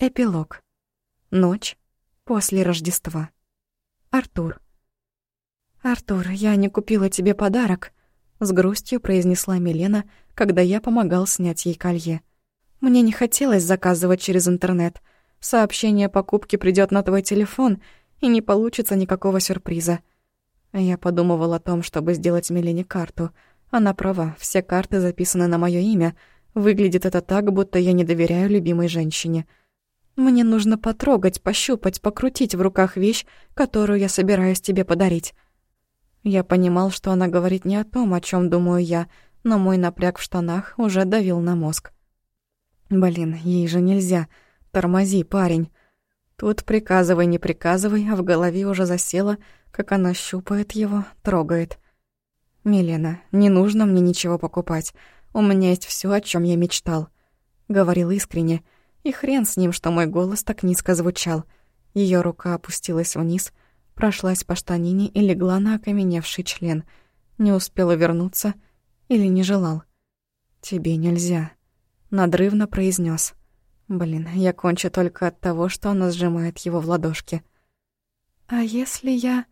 Эпилог. Ночь после Рождества. Артур. «Артур, я не купила тебе подарок», — с грустью произнесла Милена, когда я помогал снять ей колье. «Мне не хотелось заказывать через интернет. Сообщение о покупке придёт на твой телефон, и не получится никакого сюрприза». Я подумывал о том, чтобы сделать Милене карту. Она права, все карты записаны на моё имя. Выглядит это так, будто я не доверяю любимой женщине — мне нужно потрогать, пощупать, покрутить в руках вещь, которую я собираюсь тебе подарить. Я понимал, что она говорит не о том, о чем думаю я, но мой напряг в штанах уже давил на мозг. Блин, ей же нельзя. Тормози, парень. Тут приказывай, не приказывай, а в голове уже засело, как она щупает его, трогает. «Милена, не нужно мне ничего покупать. У меня есть все, о чем я мечтал», — говорил искренне, — и хрен с ним, что мой голос так низко звучал. Ее рука опустилась вниз, прошлась по штанине и легла на окаменевший член. Не успела вернуться или не желал. «Тебе нельзя», — надрывно произнес. Блин, я кончу только от того, что она сжимает его в ладошке. «А если я...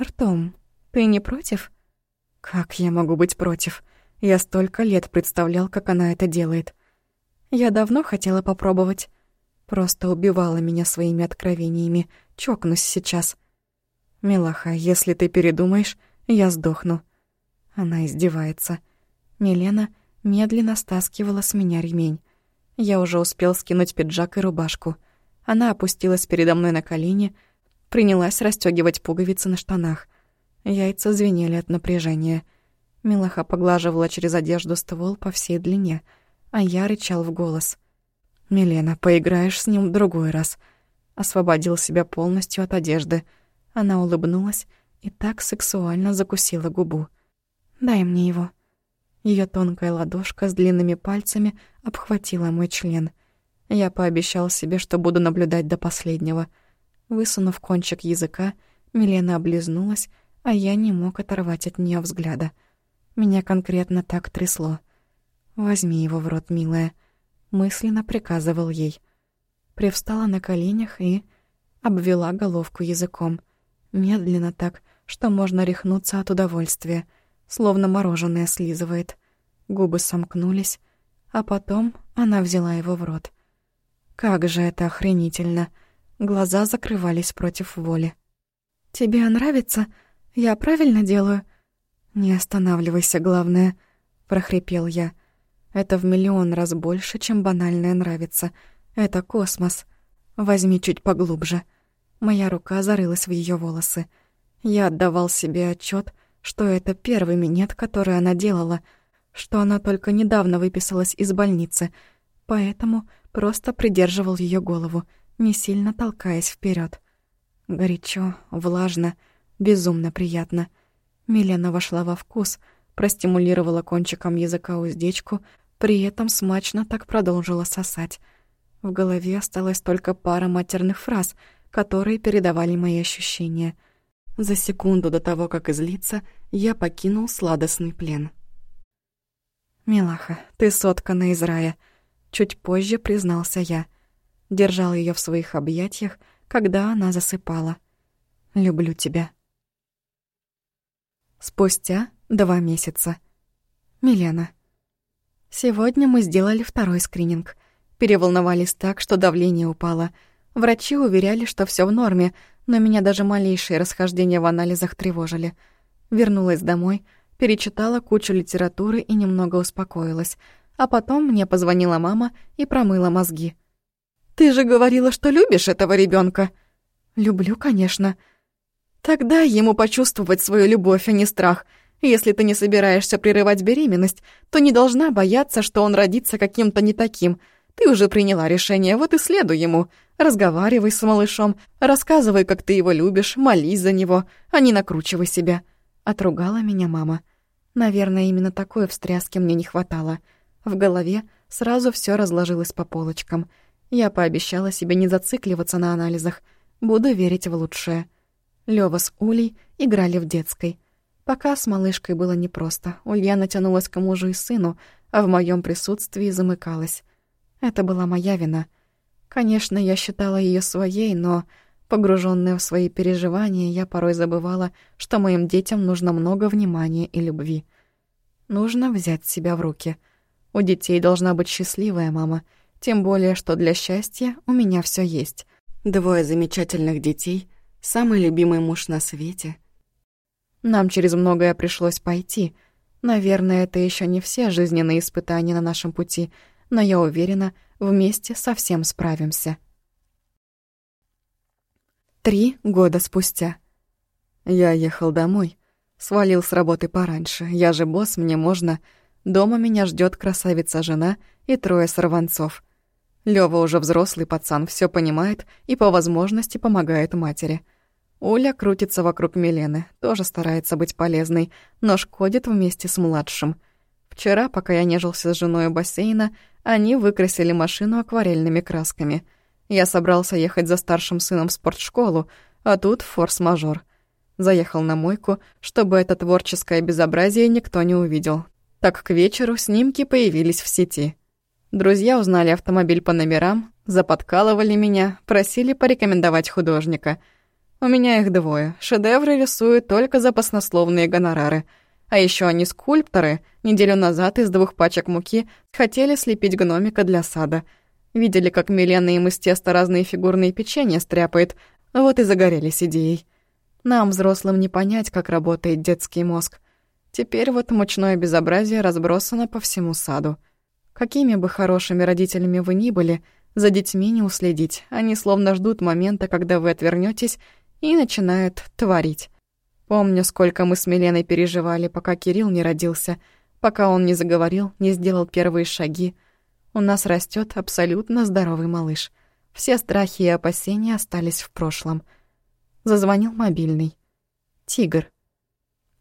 ртом, ты не против?» «Как я могу быть против? Я столько лет представлял, как она это делает. Я давно хотела попробовать. Просто убивала меня своими откровениями. Чокнусь сейчас. Милаха, если ты передумаешь, я сдохну. Она издевается. Милена медленно стаскивала с меня ремень. Я уже успел скинуть пиджак и рубашку. Она опустилась передо мной на колени, принялась расстёгивать пуговицы на штанах. Яйца звенели от напряжения. Милаха поглаживала через одежду ствол по всей длине — а я рычал в голос. «Милена, поиграешь с ним в другой раз». Освободил себя полностью от одежды. Она улыбнулась и так сексуально закусила губу. «Дай мне его». Ее тонкая ладошка с длинными пальцами обхватила мой член. Я пообещал себе, что буду наблюдать до последнего. Высунув кончик языка, Милена облизнулась, а я не мог оторвать от нее взгляда. Меня конкретно так трясло — «Возьми его в рот, милая», — мысленно приказывал ей. Привстала на коленях и обвела головку языком. Медленно так, что можно рехнуться от удовольствия, словно мороженое слизывает. Губы сомкнулись, а потом она взяла его в рот. Как же это охренительно! Глаза закрывались против воли. «Тебе нравится? Я правильно делаю?» «Не останавливайся, главное», — прохрипел я. Это в миллион раз больше, чем банальное нравится. Это космос. Возьми чуть поглубже. Моя рука зарылась в ее волосы. Я отдавал себе отчет, что это первый минет, который она делала, что она только недавно выписалась из больницы, поэтому просто придерживал ее голову, не сильно толкаясь вперед. Горячо, влажно, безумно приятно. Милена вошла во вкус, простимулировала кончиком языка уздечку, при этом смачно так продолжила сосать. В голове осталась только пара матерных фраз, которые передавали мои ощущения. За секунду до того, как излиться, я покинул сладостный плен. «Милаха, ты соткана из рая», — чуть позже признался я. Держал ее в своих объятиях, когда она засыпала. «Люблю тебя». Спустя два месяца. Милена. Сегодня мы сделали второй скрининг. Переволновались так, что давление упало. Врачи уверяли, что все в норме, но меня даже малейшие расхождения в анализах тревожили. Вернулась домой, перечитала кучу литературы и немного успокоилась. А потом мне позвонила мама и промыла мозги. «Ты же говорила, что любишь этого ребенка. «Люблю, конечно». «Тогда ему почувствовать свою любовь, а не страх», если ты не собираешься прерывать беременность, то не должна бояться, что он родится каким-то не таким. Ты уже приняла решение, вот и следуй ему. Разговаривай с малышом, рассказывай, как ты его любишь, молись за него, а не накручивай себя». Отругала меня мама. Наверное, именно такой встряски мне не хватало. В голове сразу все разложилось по полочкам. Я пообещала себе не зацикливаться на анализах. Буду верить в лучшее. Лёва с Улей играли в детской — Пока с малышкой было непросто. Ульяна тянулась к мужу и сыну, а в моем присутствии замыкалась. Это была моя вина. Конечно, я считала ее своей, но, погруженная в свои переживания, я порой забывала, что моим детям нужно много внимания и любви. Нужно взять себя в руки. У детей должна быть счастливая мама, тем более, что для счастья у меня все есть. Двое замечательных детей, самый любимый муж на свете. Нам через многое пришлось пойти. Наверное, это еще не все жизненные испытания на нашем пути, но я уверена, вместе совсем справимся. Три года спустя. Я ехал домой. Свалил с работы пораньше. Я же босс, мне можно. Дома меня ждет красавица-жена и трое сорванцов. Лёва уже взрослый пацан, все понимает и по возможности помогает матери. Уля крутится вокруг Милены, тоже старается быть полезной, но шкодит вместе с младшим. Вчера, пока я нежился с женой у бассейна, они выкрасили машину акварельными красками. Я собрался ехать за старшим сыном в спортшколу, а тут форс-мажор. Заехал на мойку, чтобы это творческое безобразие никто не увидел. Так к вечеру снимки появились в сети. Друзья узнали автомобиль по номерам, заподкалывали меня, просили порекомендовать художника. У меня их двое. Шедевры рисуют только за баснословные гонорары. А еще они скульпторы. Неделю назад из двух пачек муки хотели слепить гномика для сада. Видели, как Милена им из теста разные фигурные печенья стряпает. Вот и загорелись идеей. Нам, взрослым, не понять, как работает детский мозг. Теперь вот мучное безобразие разбросано по всему саду. Какими бы хорошими родителями вы ни были, за детьми не уследить. Они словно ждут момента, когда вы отвернётесь, и начинают творить. Помню, сколько мы с Миленой переживали, пока Кирилл не родился, пока он не заговорил, не сделал первые шаги. У нас растёт абсолютно здоровый малыш. Все страхи и опасения остались в прошлом — Зазвонил мобильный. Тигр.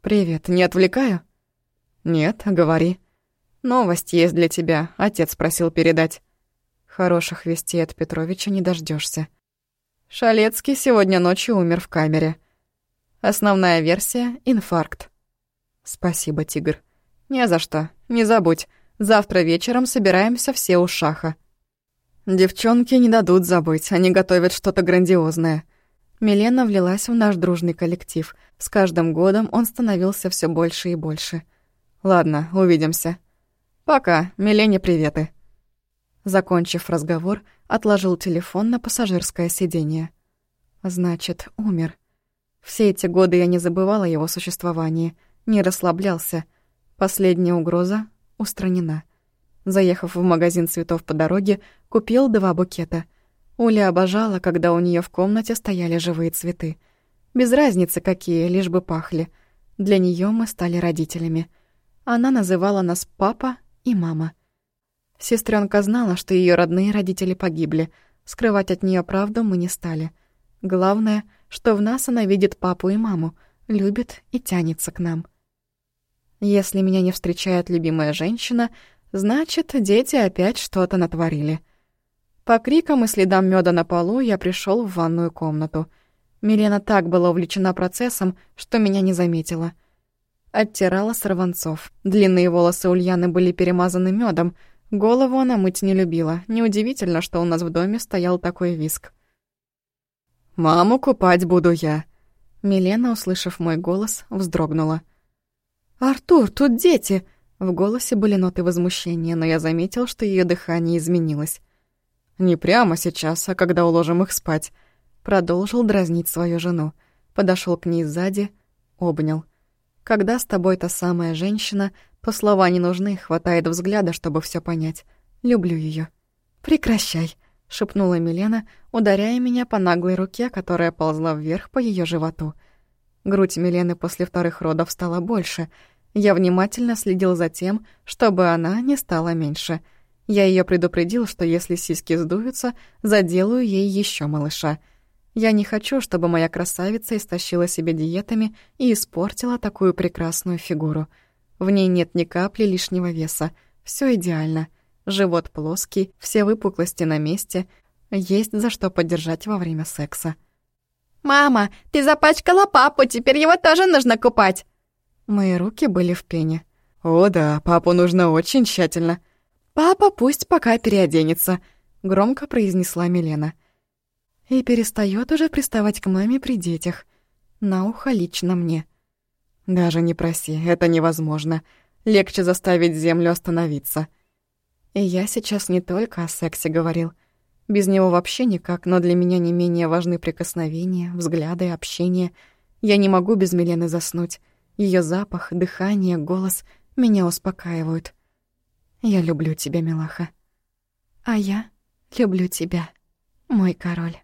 «Привет, не отвлекаю?» «Нет, говори». «Новость есть для тебя», — отец просил передать. Хороших вестей от Петровича не дождешься. Шалецкий сегодня ночью умер в камере. Основная версия — инфаркт. Спасибо, Тигр. Не за что, не забудь. Завтра вечером собираемся все у Шаха. Девчонки не дадут забыть, они готовят что-то грандиозное. Милена влилась в наш дружный коллектив. С каждым годом он становился все больше и больше. «Ладно, увидимся». «Пока, Милене приветы». Закончив разговор, отложил телефон на пассажирское сиденье. «Значит, умер». Все эти годы я не забывала его существование, не расслаблялся. Последняя угроза устранена. Заехав в магазин цветов по дороге, купил два букета — Уля обожала, когда у нее в комнате стояли живые цветы. Без разницы какие, лишь бы пахли. Для нее мы стали родителями. Она называла нас папа и мама. Сестренка знала, что ее родные родители погибли. Скрывать от нее правду мы не стали. Главное, что в нас она видит папу и маму, любит и тянется к нам. Если меня не встречает любимая женщина, значит, дети опять что-то натворили. По крикам и следам меда на полу я пришел в ванную комнату. Милена так была увлечена процессом, что меня не заметила. Оттирала сорванцов. Длинные волосы Ульяны были перемазаны медом. Голову она мыть не любила. Неудивительно, что у нас в доме стоял такой виск. «Маму купать буду я!» Милена, услышав мой голос, вздрогнула. «Артур, тут дети!» В голосе были ноты возмущения, но я заметил, что ее дыхание изменилось. «Не прямо сейчас, а когда уложим их спать», — продолжил дразнить свою жену. Подошел к ней сзади, обнял. «Когда с тобой та самая женщина, то слова не нужны, хватает взгляда, чтобы все понять. Люблю ее. «Прекращай», — шепнула Милена, ударяя меня по наглой руке, которая ползла вверх по ее животу. Грудь Милены после вторых родов стала больше. Я внимательно следил за тем, чтобы она не стала меньше — я ее предупредил, что если сиськи сдуются, заделаю ей еще малыша. Я не хочу, чтобы моя красавица истощила себе диетами и испортила такую прекрасную фигуру. В ней нет ни капли лишнего веса. Все идеально. Живот плоский, все выпуклости на месте. Есть за что поддержать во время секса. «Мама, ты запачкала папу, теперь его тоже нужно купать!» Мои руки были в пене. «О да, папу нужно очень тщательно. «Папа пусть пока переоденется». — громко произнесла Милена. И перестает уже приставать к маме при детях. На ухо лично мне. Даже не проси, это невозможно. Легче заставить землю остановиться. И я сейчас не только о сексе говорил. Без него вообще никак, но для меня не менее важны прикосновения, взгляды, общение. Я не могу без Милены заснуть. Ее запах, дыхание, голос меня успокаивают. Я люблю тебя, милаха. А я люблю тебя, мой король.